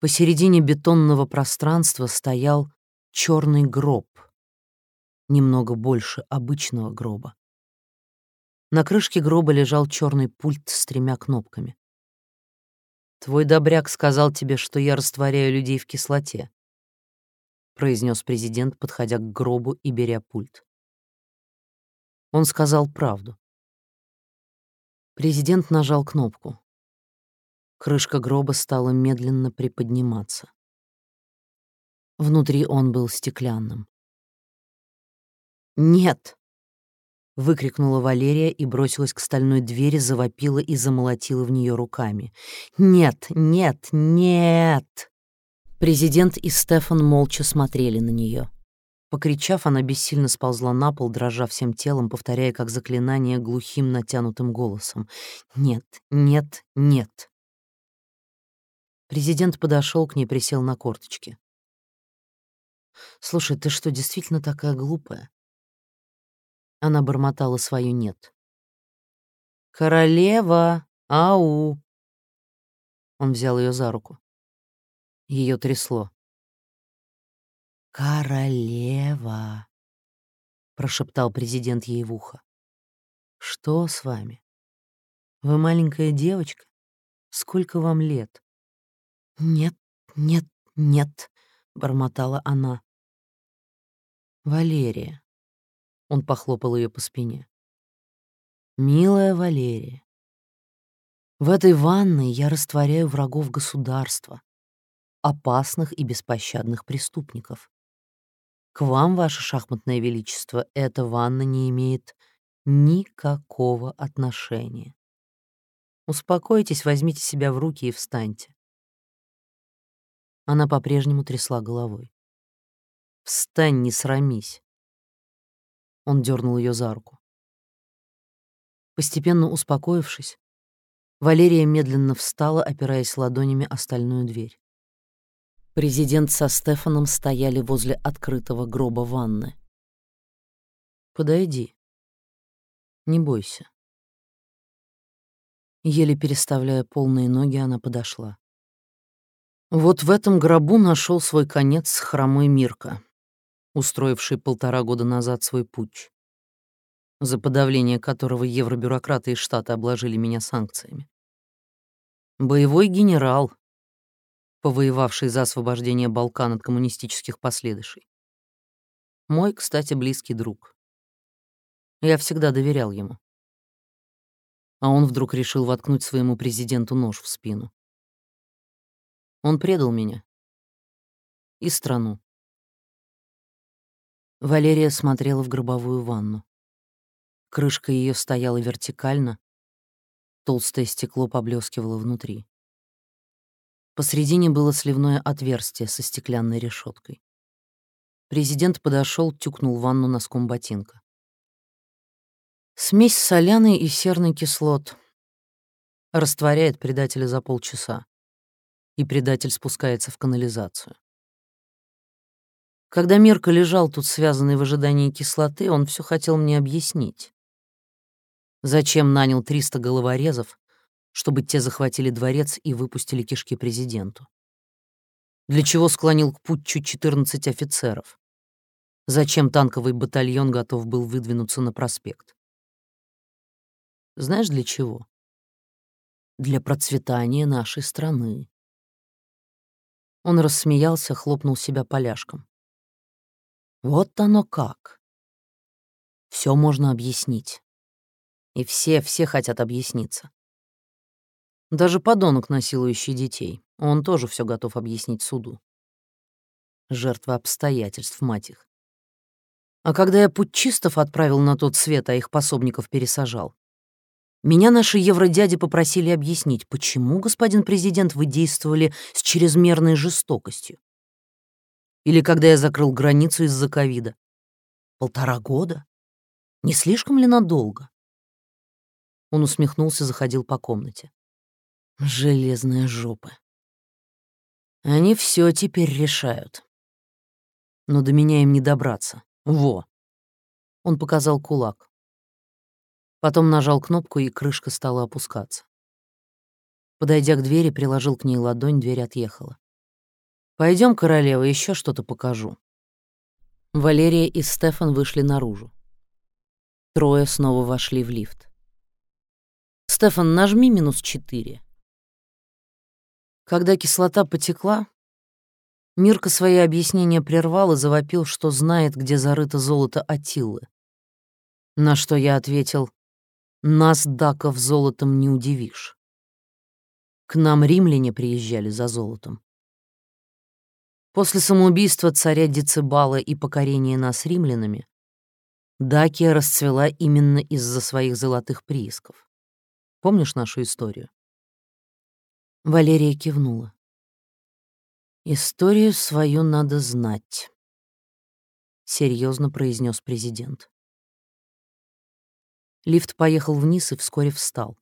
Посередине бетонного пространства стоял черный гроб, немного больше обычного гроба. На крышке гроба лежал черный пульт с тремя кнопками. «Твой добряк сказал тебе, что я растворяю людей в кислоте», произнес президент, подходя к гробу и беря пульт. Он сказал правду. Президент нажал кнопку. Крышка гроба стала медленно приподниматься. Внутри он был стеклянным. «Нет!» — выкрикнула Валерия и бросилась к стальной двери, завопила и замолотила в нее руками. «Нет, нет, нет!» Президент и Стефан молча смотрели на нее. Покричав, она бессильно сползла на пол, дрожа всем телом, повторяя как заклинание глухим натянутым голосом. «Нет, нет, нет!» Президент подошел к ней, присел на корточки. «Слушай, ты что, действительно такая глупая?» Она бормотала свое «нет». «Королева! Ау!» Он взял ее за руку. Ее трясло. «Королева!» — прошептал президент ей в ухо. «Что с вами? Вы маленькая девочка? Сколько вам лет?» «Нет, нет, нет», — бормотала она. «Валерия», он похлопал ее по спине. «Милая Валерия, в этой ванной я растворяю врагов государства, опасных и беспощадных преступников. К вам, ваше шахматное величество, эта ванна не имеет никакого отношения. Успокойтесь, возьмите себя в руки и встаньте. Она по-прежнему трясла головой. «Встань, не срамись. Он дернул ее за руку. Постепенно успокоившись, Валерия медленно встала, опираясь ладонями о стальную дверь. Президент со Стефаном стояли возле открытого гроба ванны. «Подойди. Не бойся». Еле переставляя полные ноги, она подошла. Вот в этом гробу нашел свой конец хромой Мирка устроивший полтора года назад свой путч, за подавление которого евробюрократы из штата обложили меня санкциями. Боевой генерал, повоевавший за освобождение Балкан от коммунистических последующей. Мой, кстати, близкий друг. Я всегда доверял ему. А он вдруг решил воткнуть своему президенту нож в спину. Он предал меня и страну. Валерия смотрела в гробовую ванну. Крышка ее стояла вертикально, толстое стекло поблескивало внутри. Посредине было сливное отверстие со стеклянной решеткой. Президент подошел, тюкнул ванну носком ботинка. Смесь соляной и серной кислот растворяет предателя за полчаса, и предатель спускается в канализацию. Когда Мирка лежал тут связанный в ожидании кислоты, он все хотел мне объяснить. Зачем нанял 300 головорезов, чтобы те захватили дворец и выпустили кишки президенту? Для чего склонил к путчу 14 офицеров? Зачем танковый батальон готов был выдвинуться на проспект? Знаешь, для чего? Для процветания нашей страны. Он рассмеялся, хлопнул себя поляшком. Вот оно как. Все можно объяснить. И все, все хотят объясниться. Даже подонок, насилующий детей, он тоже все готов объяснить суду. Жертвы обстоятельств, мать их. А когда я путчистов отправил на тот свет, а их пособников пересажал, меня наши евродяди попросили объяснить, почему, господин президент, вы действовали с чрезмерной жестокостью. Или когда я закрыл границу из-за ковида. Полтора года? Не слишком ли надолго? Он усмехнулся, заходил по комнате. Железная жопа. Они все теперь решают. Но до меня им не добраться. Во. Он показал кулак. Потом нажал кнопку, и крышка стала опускаться. Подойдя к двери, приложил к ней ладонь, дверь отъехала. Пойдем, королева, еще что-то покажу. Валерия и Стефан вышли наружу. Трое снова вошли в лифт. «Стефан, нажми минус четыре». Когда кислота потекла, Мирка свои объяснения прервал и завопил, что знает, где зарыто золото Атилы. На что я ответил, «Нас, даков, золотом не удивишь. К нам римляне приезжали за золотом. После самоубийства царя Децибала и покорения нас римлянами, Дакия расцвела именно из-за своих золотых приисков. Помнишь нашу историю? Валерия кивнула. «Историю свою надо знать», — серьезно произнес президент. Лифт поехал вниз и вскоре встал.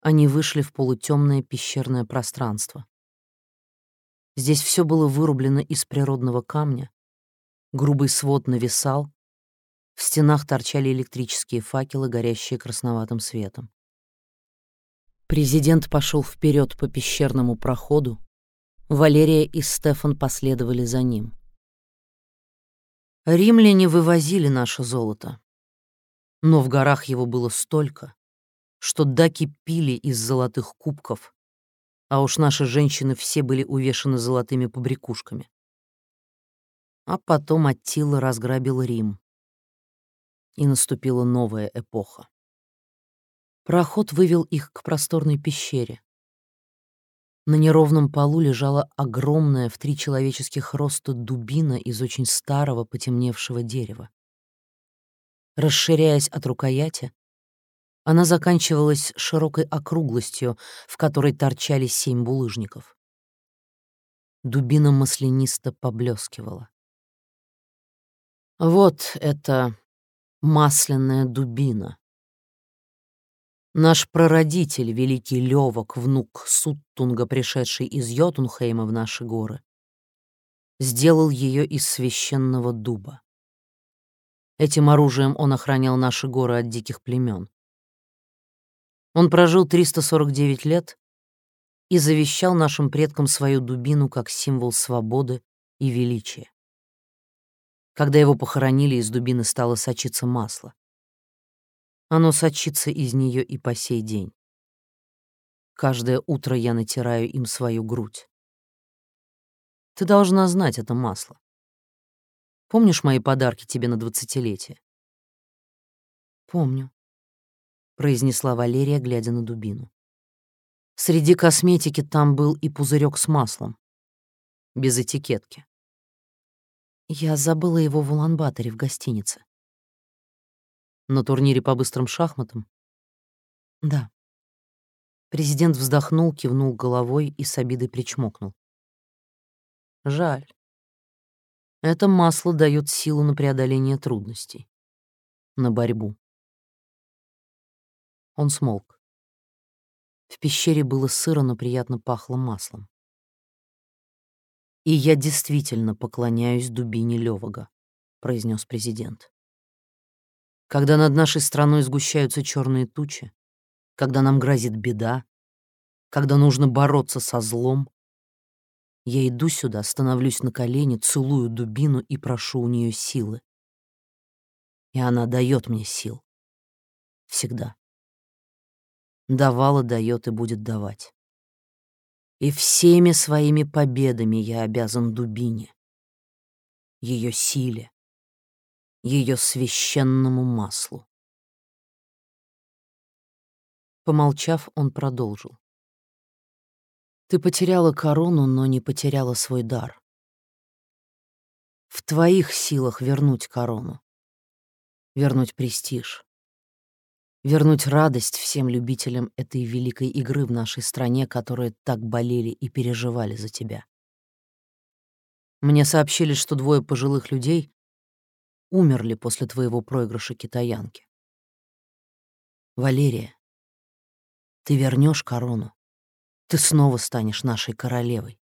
Они вышли в полутемное пещерное пространство. Здесь все было вырублено из природного камня, грубый свод нависал, в стенах торчали электрические факелы, горящие красноватым светом. Президент пошел вперед по пещерному проходу, Валерия и Стефан последовали за ним. Римляне вывозили наше золото, но в горах его было столько, что даки пили из золотых кубков, а уж наши женщины все были увешаны золотыми побрякушками. А потом Аттила разграбил Рим, и наступила новая эпоха. Проход вывел их к просторной пещере. На неровном полу лежала огромная в три человеческих роста дубина из очень старого потемневшего дерева. Расширяясь от рукояти, она заканчивалась широкой округлостью, в которой торчали семь булыжников. Дубина маслянисто поблескивала. Вот это масляная дубина. Наш прародитель, великий Левок, внук Суттунга, пришедший из Йотунхейма в наши горы, сделал ее из священного дуба. Этим оружием он охранял наши горы от диких племен. Он прожил 349 лет и завещал нашим предкам свою дубину как символ свободы и величия. Когда его похоронили, из дубины стало сочиться масло. Оно сочится из нее и по сей день. Каждое утро я натираю им свою грудь. Ты должна знать это масло. Помнишь мои подарки тебе на двадцатилетие? Помню произнесла Валерия, глядя на дубину. Среди косметики там был и пузырек с маслом. Без этикетки. Я забыла его в Улан-Баторе в гостинице. На турнире по быстрым шахматам? Да. Президент вздохнул, кивнул головой и с обидой причмокнул. Жаль. Это масло дает силу на преодоление трудностей, на борьбу. Он смолк. В пещере было сыро, но приятно пахло маслом. «И я действительно поклоняюсь дубине Левага», — произнес президент. «Когда над нашей страной сгущаются черные тучи, когда нам грозит беда, когда нужно бороться со злом, я иду сюда, становлюсь на колени, целую дубину и прошу у нее силы. И она дает мне сил. Всегда давала, дает и будет давать. И всеми своими победами я обязан Дубине, ее силе, ее священному маслу. Помолчав, он продолжил. Ты потеряла корону, но не потеряла свой дар. В твоих силах вернуть корону, вернуть престиж, вернуть радость всем любителям этой великой игры в нашей стране, которые так болели и переживали за тебя. Мне сообщили, что двое пожилых людей умерли после твоего проигрыша китаянки. Валерия, ты вернешь корону, ты снова станешь нашей королевой,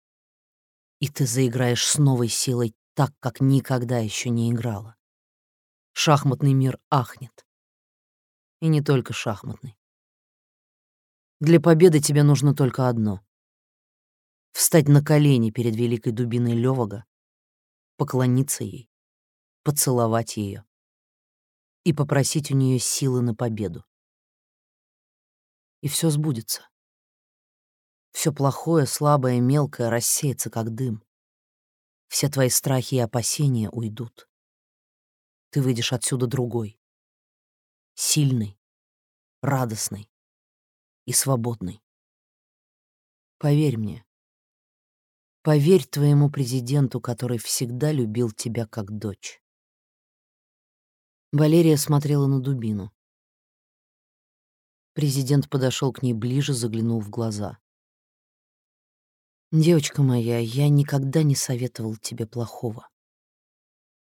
и ты заиграешь с новой силой так, как никогда еще не играла. Шахматный мир ахнет. И не только шахматный. Для победы тебе нужно только одно встать на колени перед великой дубиной Левага, поклониться ей, поцеловать ее и попросить у нее силы на победу. И все сбудется. Все плохое, слабое, мелкое рассеется, как дым. Все твои страхи и опасения уйдут. Ты выйдешь отсюда другой. Сильный, радостный и свободный. Поверь мне. Поверь твоему президенту, который всегда любил тебя как дочь. Валерия смотрела на дубину. Президент подошел к ней ближе, заглянул в глаза. «Девочка моя, я никогда не советовал тебе плохого.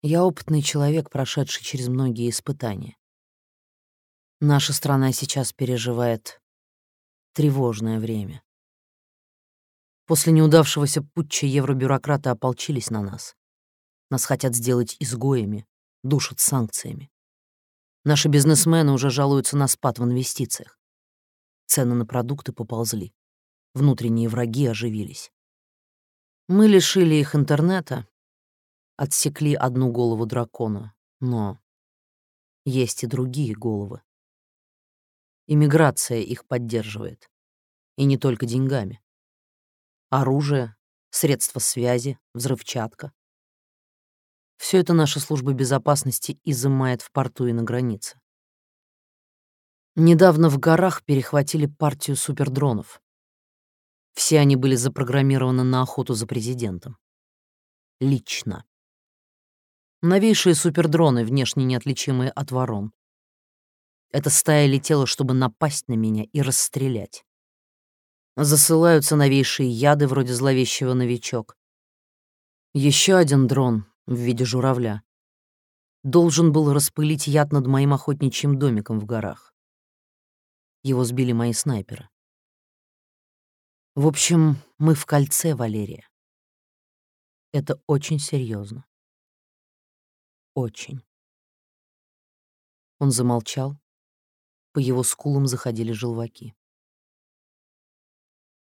Я опытный человек, прошедший через многие испытания. Наша страна сейчас переживает тревожное время. После неудавшегося путча евробюрократы ополчились на нас. Нас хотят сделать изгоями, душат санкциями. Наши бизнесмены уже жалуются на спад в инвестициях. Цены на продукты поползли внутренние враги оживились. Мы лишили их интернета, отсекли одну голову дракона, но есть и другие головы. Иммиграция их поддерживает. И не только деньгами. Оружие, средства связи, взрывчатка. Все это наша служба безопасности изымает в порту и на границе. Недавно в горах перехватили партию супердронов. Все они были запрограммированы на охоту за президентом. Лично. Новейшие супердроны, внешне неотличимые от ворон. Эта стая летела, чтобы напасть на меня и расстрелять. Засылаются новейшие яды, вроде зловещего новичок. Еще один дрон в виде журавля должен был распылить яд над моим охотничьим домиком в горах. Его сбили мои снайперы. В общем, мы в кольце, Валерия. Это очень серьезно. Очень. Он замолчал. По его скулам заходили желваки.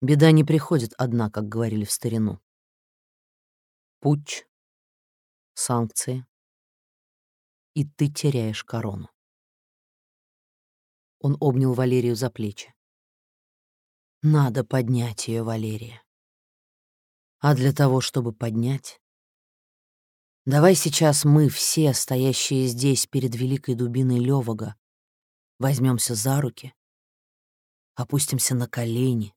Беда не приходит одна, как говорили в старину. Путь, санкции, и ты теряешь корону. Он обнял Валерию за плечи. Надо поднять ее, Валерия. А для того, чтобы поднять, давай сейчас мы все, стоящие здесь перед великой дубиной Левага, возьмемся за руки, опустимся на колени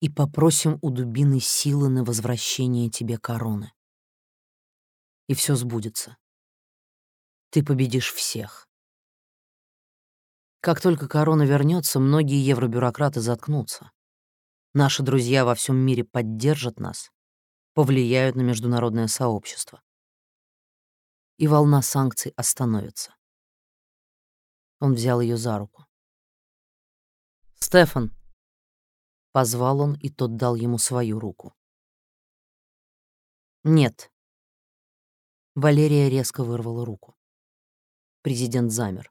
и попросим у дубины силы на возвращение тебе короны. И все сбудется. Ты победишь всех. Как только корона вернется, многие евробюрократы заткнутся. Наши друзья во всем мире поддержат нас, повлияют на международное сообщество. И волна санкций остановится. Он взял ее за руку. «Стефан!» — позвал он, и тот дал ему свою руку. «Нет». Валерия резко вырвала руку. Президент замер.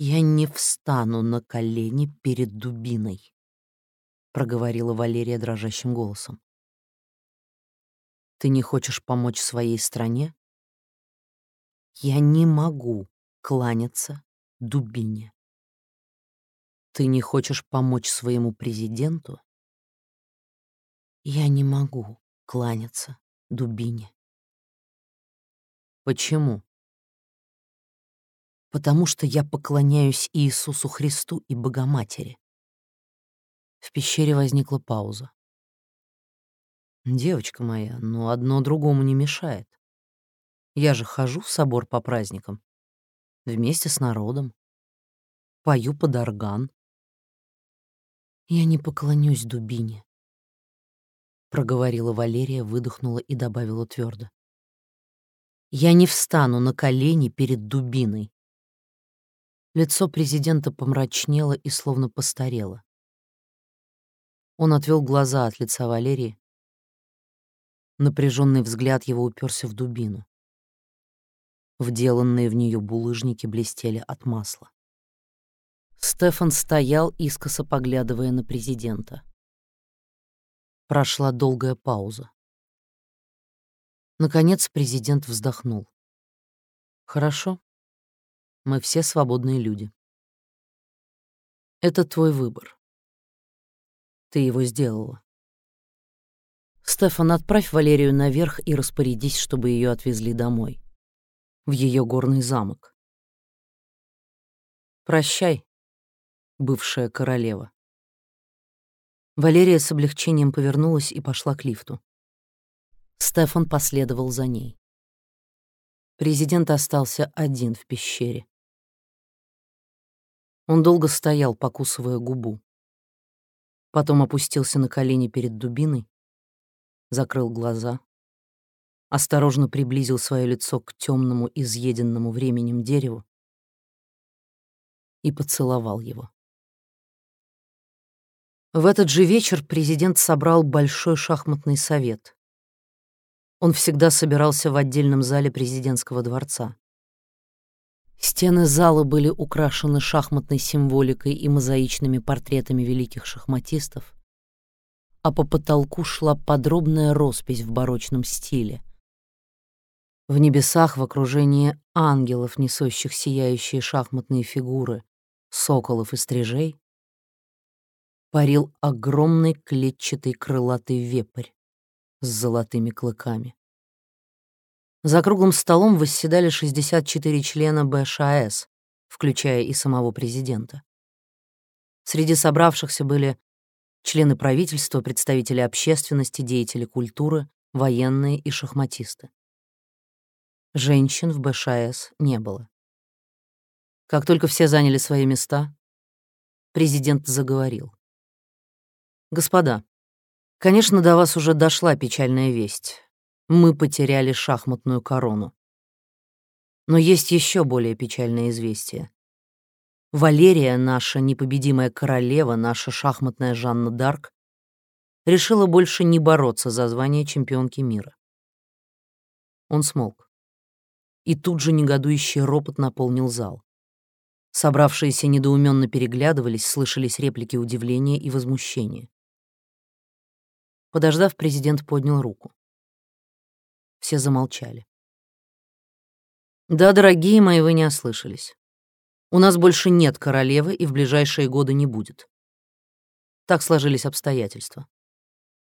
«Я не встану на колени перед дубиной», — проговорила Валерия дрожащим голосом. «Ты не хочешь помочь своей стране?» «Я не могу кланяться дубине». «Ты не хочешь помочь своему президенту?» «Я не могу кланяться дубине». «Почему?» Потому что я поклоняюсь Иисусу Христу и Богоматери. В пещере возникла пауза. «Девочка моя, ну одно другому не мешает. Я же хожу в собор по праздникам. Вместе с народом. Пою под орган. Я не поклонюсь дубине», — проговорила Валерия, выдохнула и добавила твердо. «Я не встану на колени перед дубиной. Лицо президента помрачнело и словно постарело. Он отвел глаза от лица Валерии. Напряженный взгляд его уперся в дубину. Вделанные в нее булыжники блестели от масла. Стефан стоял, искоса поглядывая на президента. Прошла долгая пауза. Наконец президент вздохнул. «Хорошо. Мы все свободные люди. Это твой выбор. Ты его сделала. Стефан, отправь Валерию наверх и распорядись, чтобы ее отвезли домой. В ее горный замок. Прощай, бывшая королева. Валерия с облегчением повернулась и пошла к лифту. Стефан последовал за ней. Президент остался один в пещере. Он долго стоял, покусывая губу. Потом опустился на колени перед дубиной, закрыл глаза, осторожно приблизил свое лицо к темному, изъеденному временем дереву и поцеловал его. В этот же вечер президент собрал большой шахматный совет. Он всегда собирался в отдельном зале президентского дворца. Стены зала были украшены шахматной символикой и мозаичными портретами великих шахматистов, а по потолку шла подробная роспись в барочном стиле. В небесах в окружении ангелов, несущих сияющие шахматные фигуры, соколов и стрижей, парил огромный клетчатый крылатый вепрь с золотыми клыками. За круглым столом восседали 64 члена БШАС, включая и самого президента. Среди собравшихся были члены правительства, представители общественности, деятели культуры, военные и шахматисты. Женщин в БШАС не было. Как только все заняли свои места, президент заговорил. «Господа, конечно, до вас уже дошла печальная весть. Мы потеряли шахматную корону. Но есть еще более печальное известие. Валерия, наша непобедимая королева, наша шахматная Жанна Дарк, решила больше не бороться за звание чемпионки мира. Он смолк. И тут же негодующий ропот наполнил зал. Собравшиеся недоуменно переглядывались, слышались реплики удивления и возмущения. Подождав, президент поднял руку. Все замолчали. «Да, дорогие мои, вы не ослышались. У нас больше нет королевы и в ближайшие годы не будет. Так сложились обстоятельства.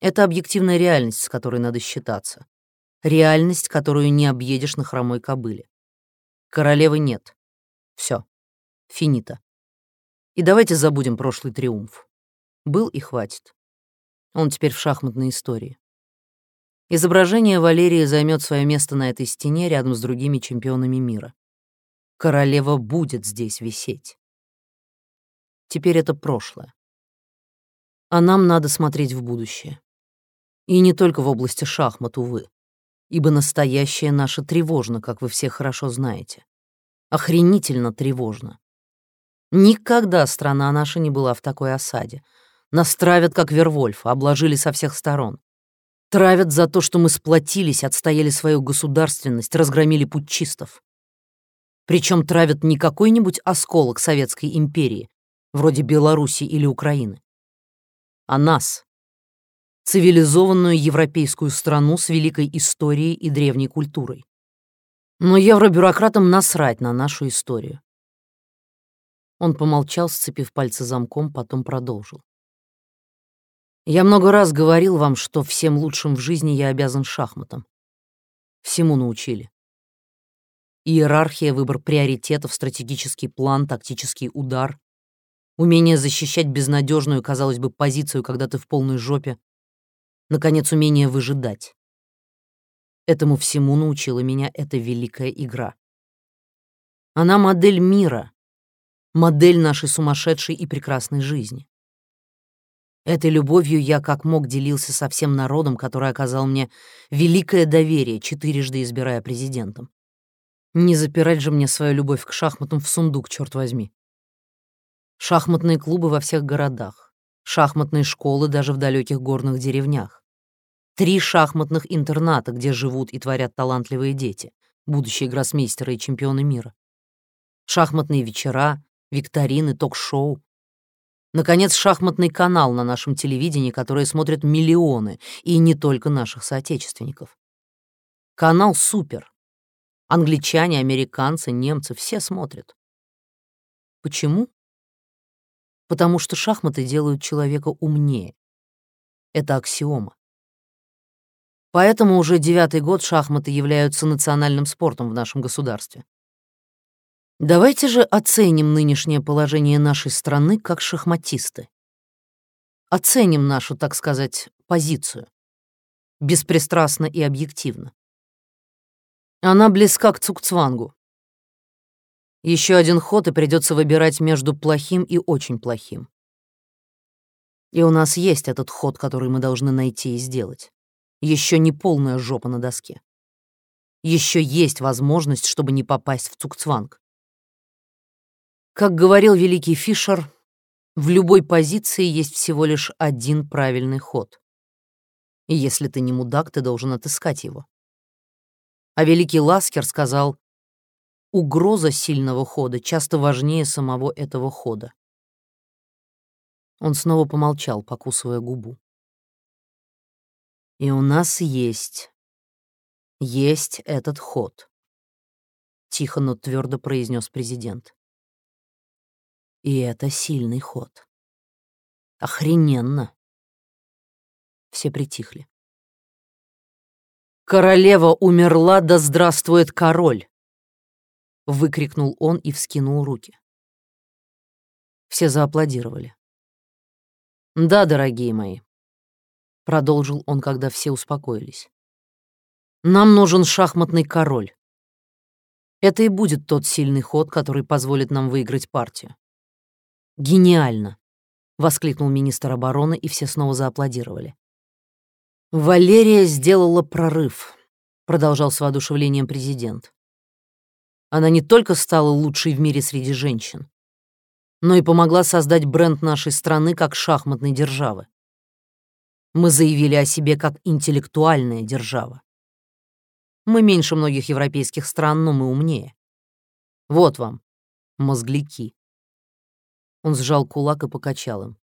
Это объективная реальность, с которой надо считаться. Реальность, которую не объедешь на хромой кобыле. Королевы нет. Все. Финита. И давайте забудем прошлый триумф. Был и хватит. Он теперь в шахматной истории. Изображение Валерии займет свое место на этой стене рядом с другими чемпионами мира. Королева будет здесь висеть. Теперь это прошлое. А нам надо смотреть в будущее. И не только в области шахмат, увы. Ибо настоящее наше тревожно, как вы все хорошо знаете. Охренительно тревожно. Никогда страна наша не была в такой осаде. Нас травят, как Вервольфа, обложили со всех сторон. Травят за то, что мы сплотились, отстояли свою государственность, разгромили путчистов. Причем травят не какой-нибудь осколок Советской империи, вроде Беларуси или Украины, а нас, цивилизованную европейскую страну с великой историей и древней культурой. Но евробюрократам насрать на нашу историю. Он помолчал, сцепив пальцы замком, потом продолжил. «Я много раз говорил вам, что всем лучшим в жизни я обязан шахматам. Всему научили. Иерархия, выбор приоритетов, стратегический план, тактический удар, умение защищать безнадежную, казалось бы, позицию, когда ты в полной жопе, наконец, умение выжидать. Этому всему научила меня эта великая игра. Она модель мира, модель нашей сумасшедшей и прекрасной жизни. Этой любовью я как мог делился со всем народом, который оказал мне великое доверие, четырежды избирая президентом. Не запирать же мне свою любовь к шахматам в сундук, черт возьми. Шахматные клубы во всех городах, шахматные школы даже в далеких горных деревнях. Три шахматных интерната, где живут и творят талантливые дети, будущие гроссмейстеры и чемпионы мира. Шахматные вечера, викторины, ток-шоу. Наконец, шахматный канал на нашем телевидении, который смотрят миллионы, и не только наших соотечественников. Канал супер. Англичане, американцы, немцы — все смотрят. Почему? Потому что шахматы делают человека умнее. Это аксиома. Поэтому уже девятый год шахматы являются национальным спортом в нашем государстве. Давайте же оценим нынешнее положение нашей страны как шахматисты. Оценим нашу, так сказать, позицию. Беспристрастно и объективно. Она близка к Цукцвангу. Еще один ход, и придется выбирать между плохим и очень плохим. И у нас есть этот ход, который мы должны найти и сделать. Еще не полная жопа на доске. Еще есть возможность, чтобы не попасть в Цукцванг. Как говорил великий Фишер, в любой позиции есть всего лишь один правильный ход. И если ты не мудак, ты должен отыскать его. А великий Ласкер сказал, угроза сильного хода часто важнее самого этого хода. Он снова помолчал, покусывая губу. И у нас есть, есть этот ход, тихо, но твердо произнес президент. И это сильный ход. Охрененно. Все притихли. «Королева умерла, да здравствует король!» Выкрикнул он и вскинул руки. Все зааплодировали. «Да, дорогие мои», — продолжил он, когда все успокоились. «Нам нужен шахматный король. Это и будет тот сильный ход, который позволит нам выиграть партию. «Гениально!» — воскликнул министр обороны, и все снова зааплодировали. «Валерия сделала прорыв», — продолжал с воодушевлением президент. «Она не только стала лучшей в мире среди женщин, но и помогла создать бренд нашей страны как шахматной державы. Мы заявили о себе как интеллектуальная держава. Мы меньше многих европейских стран, но мы умнее. Вот вам, мозгляки. Он сжал кулак и покачал им.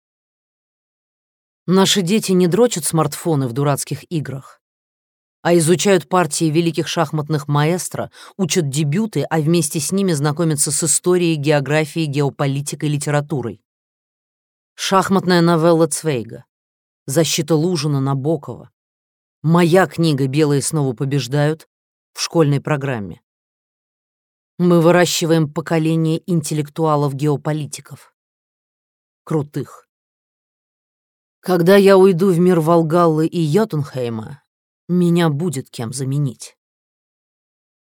Наши дети не дрочат смартфоны в дурацких играх, а изучают партии великих шахматных маэстро, учат дебюты, а вместе с ними знакомятся с историей, географией, геополитикой, литературой. Шахматная новелла Цвейга, защита Лужина Набокова, моя книга «Белые снова побеждают» в школьной программе. Мы выращиваем поколение интеллектуалов-геополитиков крутых. Когда я уйду в мир Волгаллы и Йотунхейма, меня будет кем заменить.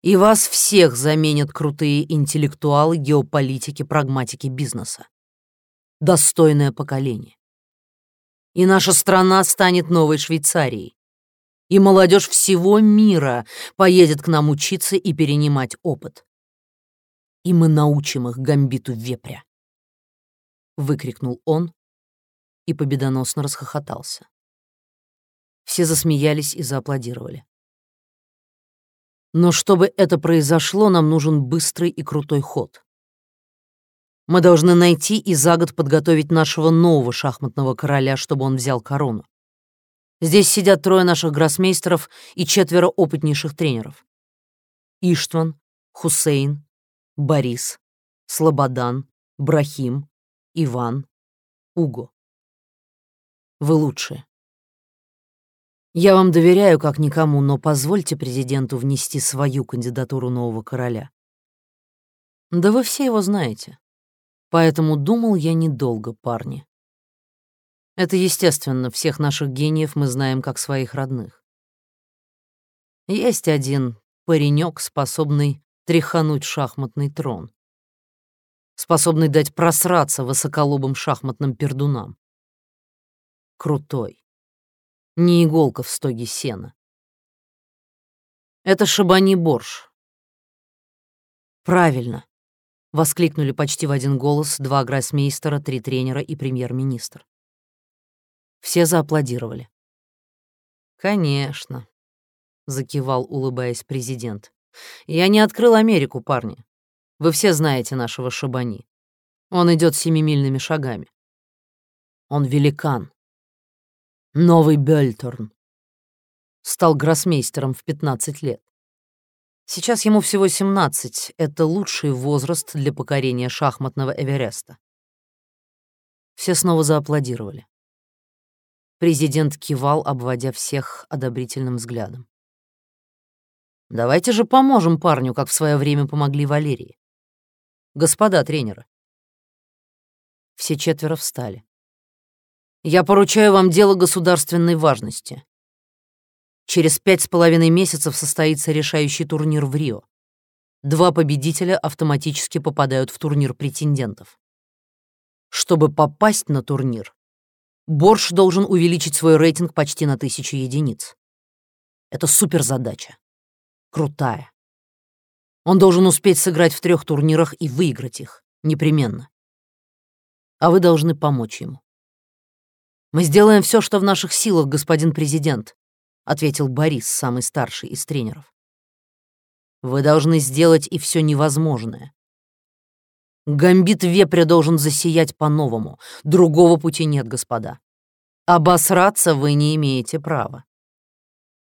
И вас всех заменят крутые интеллектуалы геополитики, прагматики бизнеса. Достойное поколение. И наша страна станет новой Швейцарией. И молодежь всего мира поедет к нам учиться и перенимать опыт. И мы научим их гамбиту вепря. — выкрикнул он и победоносно расхохотался. Все засмеялись и зааплодировали. Но чтобы это произошло, нам нужен быстрый и крутой ход. Мы должны найти и за год подготовить нашего нового шахматного короля, чтобы он взял корону. Здесь сидят трое наших гроссмейстеров и четверо опытнейших тренеров. Иштван, Хусейн, Борис, Слободан, Брахим, Иван, Уго. Вы лучшие. Я вам доверяю как никому, но позвольте президенту внести свою кандидатуру нового короля. Да вы все его знаете. Поэтому думал я недолго, парни. Это естественно, всех наших гениев мы знаем как своих родных. Есть один паренек, способный тряхануть шахматный трон способный дать просраться высоколобым шахматным пердунам. Крутой. Не иголка в стоге сена. Это Шабани Борш. Правильно, воскликнули почти в один голос два гроссмейстера, три тренера и премьер-министр. Все зааплодировали. «Конечно», — закивал, улыбаясь президент. «Я не открыл Америку, парни. Вы все знаете нашего Шабани. Он идет семимильными шагами. Он великан. Новый Бельторн. Стал гроссмейстером в 15 лет. Сейчас ему всего 17. Это лучший возраст для покорения шахматного Эвереста. Все снова зааплодировали. Президент кивал, обводя всех одобрительным взглядом. «Давайте же поможем парню, как в свое время помогли Валерии. Господа тренеры». Все четверо встали. «Я поручаю вам дело государственной важности. Через пять с половиной месяцев состоится решающий турнир в Рио. Два победителя автоматически попадают в турнир претендентов. Чтобы попасть на турнир, Борш должен увеличить свой рейтинг почти на тысячу единиц. Это суперзадача. Крутая. Он должен успеть сыграть в трех турнирах и выиграть их. Непременно. А вы должны помочь ему. Мы сделаем все, что в наших силах, господин президент, ответил Борис, самый старший из тренеров. Вы должны сделать и все невозможное. Гамбит вепря должен засиять по-новому. Другого пути нет, господа. Обосраться вы не имеете права.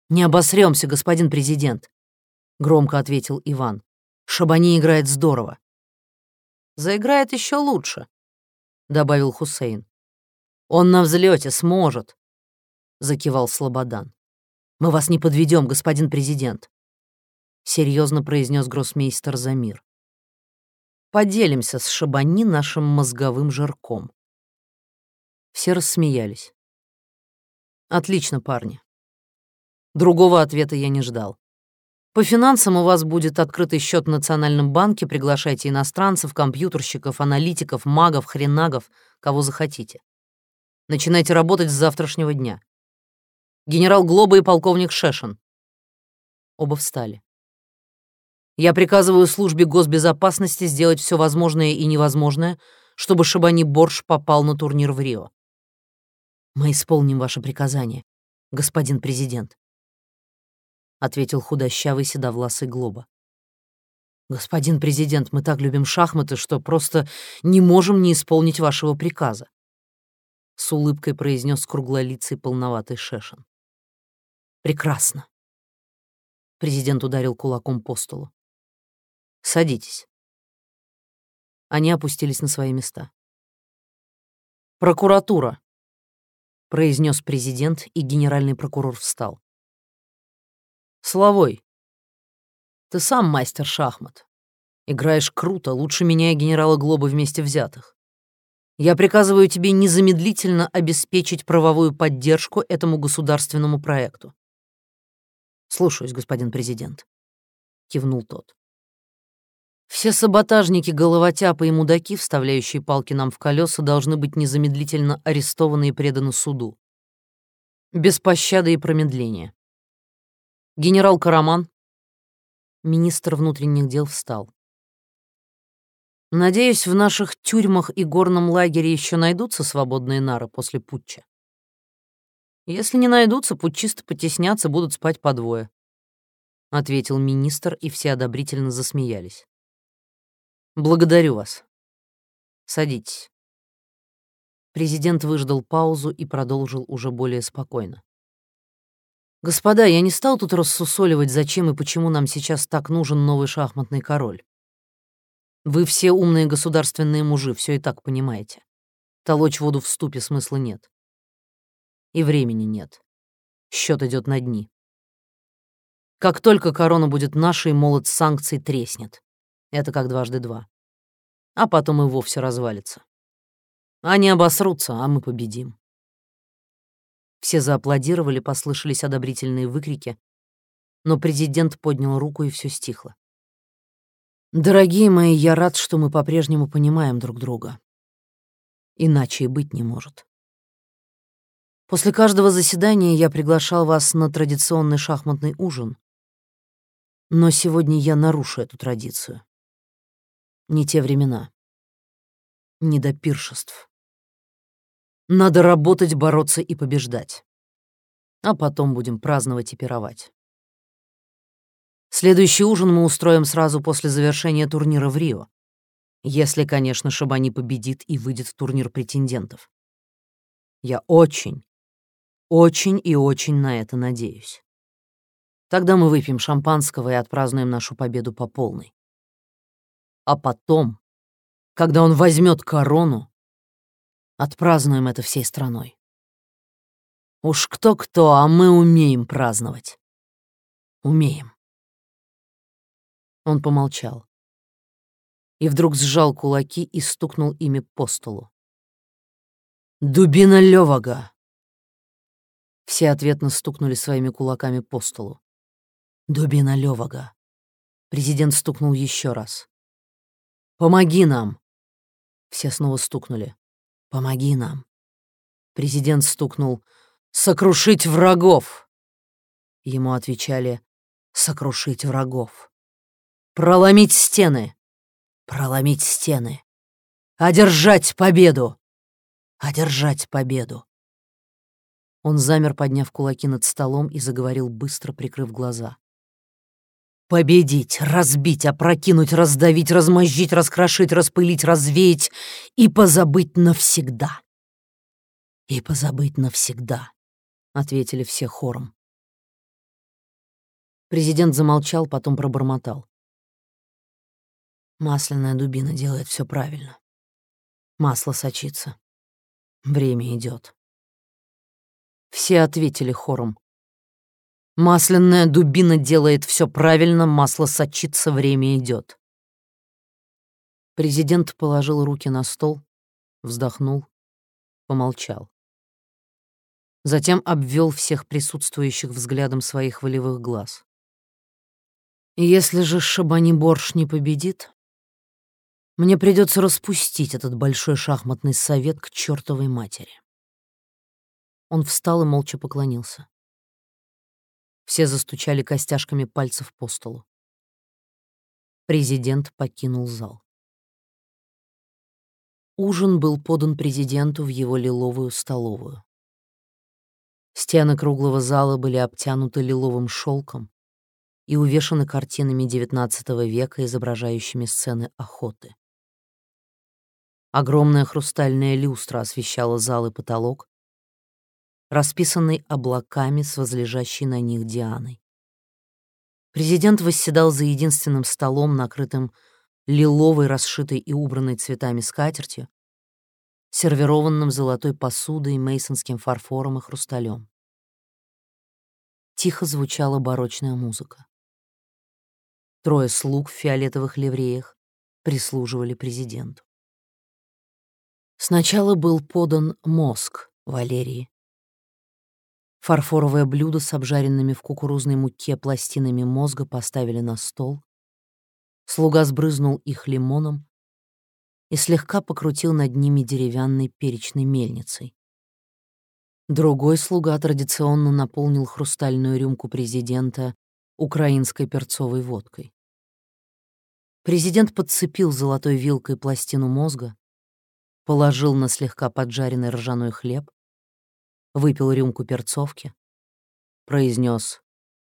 Не обосремся, господин президент, громко ответил Иван. Шабани играет здорово. Заиграет еще лучше, добавил Хусейн. Он на взлете сможет, закивал Слободан. Мы вас не подведем, господин президент, серьезно произнес гроссмейстер Замир. Поделимся с Шабани нашим мозговым жирком. Все рассмеялись. Отлично, парни. Другого ответа я не ждал. По финансам у вас будет открытый счет в Национальном банке, приглашайте иностранцев, компьютерщиков, аналитиков, магов, хренагов, кого захотите. Начинайте работать с завтрашнего дня. Генерал Глоба и полковник Шешин. Оба встали. Я приказываю службе госбезопасности сделать все возможное и невозможное, чтобы Шабани Борш попал на турнир в Рио. Мы исполним ваше приказание, господин президент, ответил худощавый седовласый Глоба. Господин президент, мы так любим шахматы, что просто не можем не исполнить вашего приказа. С улыбкой произнес круглолицый полноватый Шешин. Прекрасно. Президент ударил кулаком по столу. Садитесь». Они опустились на свои места. «Прокуратура», — произнес президент, и генеральный прокурор встал. «Славой, ты сам мастер шахмат. Играешь круто, лучше меня и генерала Глоба вместе взятых. Я приказываю тебе незамедлительно обеспечить правовую поддержку этому государственному проекту. Слушаюсь, господин президент, кивнул тот. Все саботажники, головотяпы и мудаки, вставляющие палки нам в колеса, должны быть незамедлительно арестованы и преданы суду. Без пощады и промедления. Генерал Караман. Министр внутренних дел встал. Надеюсь, в наших тюрьмах и горном лагере еще найдутся свободные нары после путча. Если не найдутся, путчисты потеснятся, будут спать по двое. Ответил министр, и все одобрительно засмеялись. Благодарю вас. Садитесь. Президент выждал паузу и продолжил уже более спокойно. Господа, я не стал тут рассусоливать, зачем и почему нам сейчас так нужен новый шахматный король. Вы все умные государственные мужи, все и так понимаете. Толочь воду в ступе смысла нет. И времени нет. Счет идет на дни. Как только корона будет нашей, молот санкций треснет. Это как дважды два. А потом и вовсе развалится. Они обосрутся, а мы победим. Все зааплодировали, послышались одобрительные выкрики, но президент поднял руку, и все стихло. «Дорогие мои, я рад, что мы по-прежнему понимаем друг друга. Иначе и быть не может. После каждого заседания я приглашал вас на традиционный шахматный ужин, но сегодня я нарушу эту традицию. Не те времена. Не до пиршеств. Надо работать, бороться и побеждать. А потом будем праздновать и пировать. Следующий ужин мы устроим сразу после завершения турнира в Рио. Если, конечно, Шабани победит и выйдет в турнир претендентов. Я очень, очень и очень на это надеюсь. Тогда мы выпьем шампанского и отпразднуем нашу победу по полной. А потом, когда он возьмет корону, отпразднуем это всей страной. Уж кто-кто, а мы умеем праздновать. Умеем. Он помолчал. И вдруг сжал кулаки и стукнул ими по столу. «Дубина Левага!» Все ответно стукнули своими кулаками по столу. «Дубина Левага!» Президент стукнул еще раз. «Помоги нам!» Все снова стукнули. «Помоги нам!» Президент стукнул. «Сокрушить врагов!» Ему отвечали «Сокрушить врагов!» «Проломить стены!» «Проломить стены!» «Одержать победу!» «Одержать победу!» Он замер, подняв кулаки над столом, и заговорил быстро, прикрыв глаза. Победить, разбить, опрокинуть, раздавить, размозжить, раскрошить, распылить, развеять и позабыть навсегда. И позабыть навсегда, ответили все хором. Президент замолчал, потом пробормотал. Масляная дубина делает все правильно. Масло сочится. Время идет. Все ответили хором. Масляная дубина делает все правильно, масло сочится, время идет. Президент положил руки на стол, вздохнул, помолчал. Затем обвел всех присутствующих взглядом своих волевых глаз. Если же Шабани-Борш не победит, мне придется распустить этот большой шахматный совет к чертовой матери. Он встал и молча поклонился. Все застучали костяшками пальцев по столу. Президент покинул зал. Ужин был подан президенту в его лиловую столовую. Стены круглого зала были обтянуты лиловым шелком и увешаны картинами XIX века, изображающими сцены охоты. Огромная хрустальная люстра освещала зал и потолок, расписанный облаками с возлежащей на них Дианой. Президент восседал за единственным столом, накрытым лиловой, расшитой и убранной цветами скатертью, сервированным золотой посудой, мейсонским фарфором и хрусталем. Тихо звучала барочная музыка. Трое слуг в фиолетовых ливреях прислуживали президенту. Сначала был подан мозг Валерии, Фарфоровое блюдо с обжаренными в кукурузной муке пластинами мозга поставили на стол. Слуга сбрызнул их лимоном и слегка покрутил над ними деревянной перечной мельницей. Другой слуга традиционно наполнил хрустальную рюмку президента украинской перцовой водкой. Президент подцепил золотой вилкой пластину мозга, положил на слегка поджаренный ржаной хлеб, выпил рюмку перцовки, произнес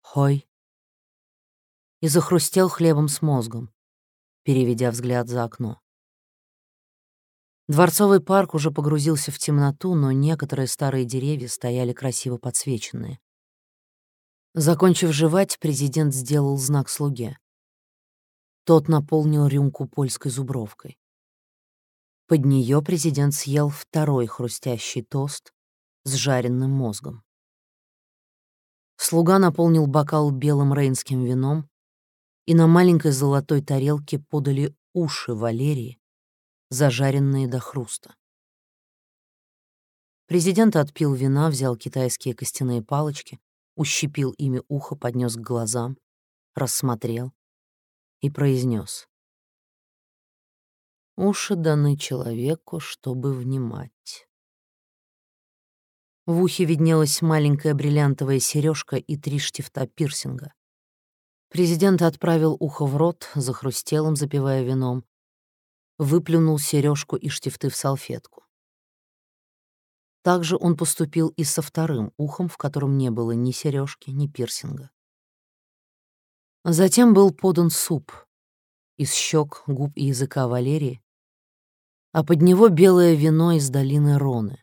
«Хой» и захрустел хлебом с мозгом, переведя взгляд за окно. Дворцовый парк уже погрузился в темноту, но некоторые старые деревья стояли красиво подсвеченные. Закончив жевать, президент сделал знак слуге. Тот наполнил рюмку польской зубровкой. Под нее президент съел второй хрустящий тост, с жареным мозгом. Слуга наполнил бокал белым рейнским вином, и на маленькой золотой тарелке подали уши Валерии, зажаренные до хруста. Президент отпил вина, взял китайские костяные палочки, ущипил ими ухо, поднес к глазам, рассмотрел и произнес: «Уши даны человеку, чтобы внимать». В ухе виднелась маленькая бриллиантовая сережка и три штифта пирсинга. Президент отправил ухо в рот, захрустел им, запивая вином, выплюнул сережку и штифты в салфетку. Также он поступил и со вторым ухом, в котором не было ни сережки, ни пирсинга. Затем был подан суп из щек, губ и языка Валерии, а под него белое вино из долины Роны.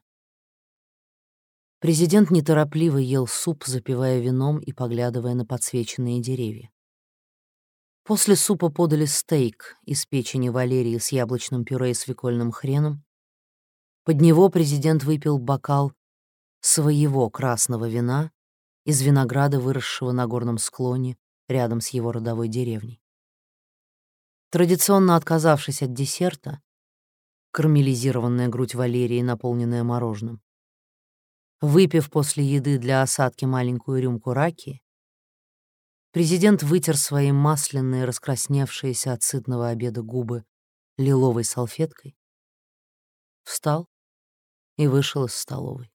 Президент неторопливо ел суп, запивая вином и поглядывая на подсвеченные деревья. После супа подали стейк из печени валерии с яблочным пюре и свекольным хреном. Под него президент выпил бокал своего красного вина из винограда, выросшего на горном склоне рядом с его родовой деревней. Традиционно отказавшись от десерта, карамелизированная грудь Валерии, наполненная мороженым, выпив после еды для осадки маленькую рюмку раки, президент вытер свои масляные, раскрасневшиеся от сытного обеда губы лиловой салфеткой, встал и вышел из столовой.